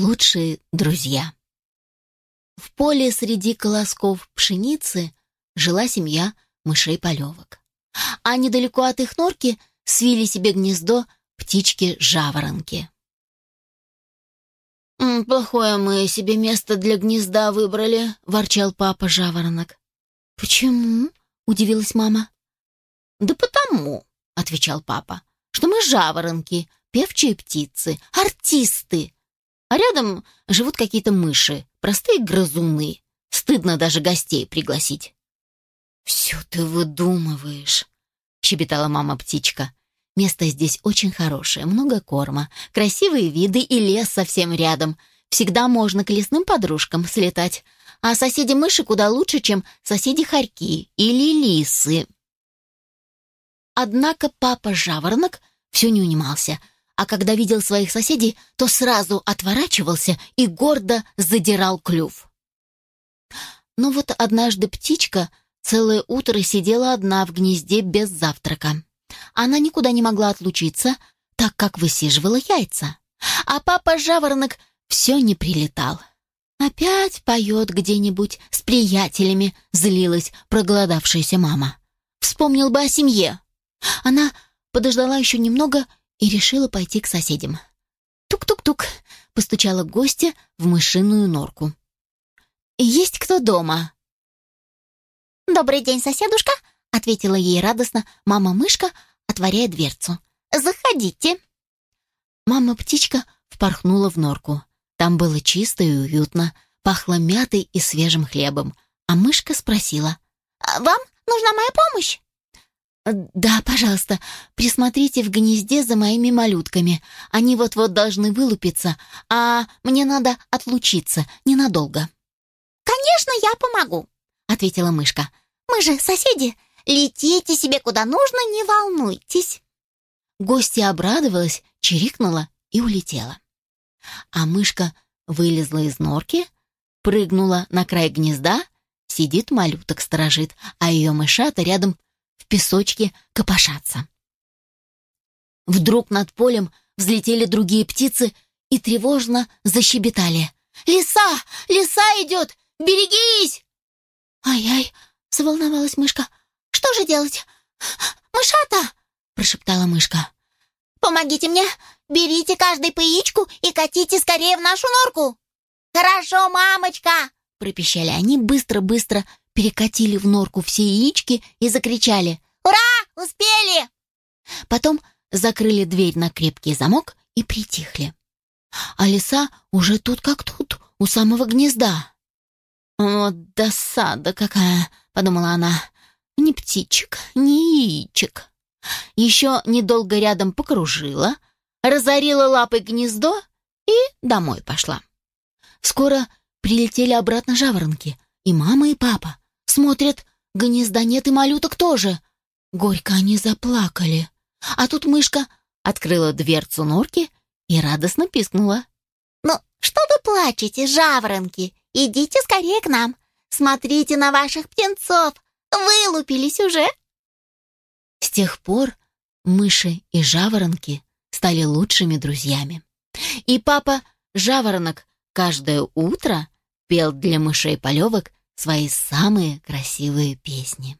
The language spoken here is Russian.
лучшие друзья. В поле среди колосков пшеницы жила семья мышей-полевок. А недалеко от их норки свили себе гнездо птички-жаворонки. «Плохое мы себе место для гнезда выбрали», — ворчал папа-жаворонок. «Почему?» — удивилась мама. «Да потому», — отвечал папа, — «что мы жаворонки, певчие птицы, артисты. А рядом живут какие-то мыши, простые грызуны. Стыдно даже гостей пригласить». «Все ты выдумываешь», — щебетала мама-птичка. «Место здесь очень хорошее, много корма, красивые виды и лес совсем рядом. Всегда можно к лесным подружкам слетать. А соседи-мыши куда лучше, чем соседи-хорьки или лисы». Однако папа-жаворонок все не унимался, а когда видел своих соседей, то сразу отворачивался и гордо задирал клюв. Но вот однажды птичка целое утро сидела одна в гнезде без завтрака. Она никуда не могла отлучиться, так как высиживала яйца. А папа-жаворонок все не прилетал. «Опять поет где-нибудь с приятелями», — злилась проголодавшаяся мама. «Вспомнил бы о семье». Она подождала еще немного и решила пойти к соседям. «Тук-тук-тук», — постучала гостья в мышиную норку. «Есть кто дома?» «Добрый день, соседушка», — ответила ей радостно мама-мышка, отворяя дверцу. «Заходите». Мама-птичка впорхнула в норку. Там было чисто и уютно, пахло мятой и свежим хлебом. А мышка спросила. «А «Вам нужна моя помощь?» «Да, пожалуйста, присмотрите в гнезде за моими малютками. Они вот-вот должны вылупиться, а мне надо отлучиться ненадолго». «Конечно, я помогу», — ответила мышка. «Мы же соседи. Летите себе куда нужно, не волнуйтесь». Гостья обрадовалась, чирикнула и улетела. А мышка вылезла из норки, прыгнула на край гнезда, сидит малюток сторожит, а ее мышата рядом песочке копошатся. Вдруг над полем взлетели другие птицы и тревожно защебетали. «Лиса! Лиса идет! Берегись!» «Ай-ай!» — заволновалась мышка. «Что же делать? Мышата!» — прошептала мышка. «Помогите мне! Берите каждый по яичку и катите скорее в нашу норку!» «Хорошо, мамочка!» — пропищали они быстро-быстро, перекатили в норку все яички и закричали «Ура! Успели!» Потом закрыли дверь на крепкий замок и притихли. А лиса уже тут как тут, у самого гнезда. «Вот досада какая!» — подумала она. «Ни птичек, ни яичек». Еще недолго рядом покружила, разорила лапой гнездо и домой пошла. Скоро прилетели обратно жаворонки, и мама, и папа. Смотрят, гнезда нет и малюток тоже. Горько они заплакали. А тут мышка открыла дверцу норки и радостно пискнула. «Ну, что вы плачете, жаворонки? Идите скорее к нам. Смотрите на ваших птенцов. Вылупились уже!» С тех пор мыши и жаворонки стали лучшими друзьями. И папа жаворонок каждое утро пел для мышей-полевок свои самые красивые песни.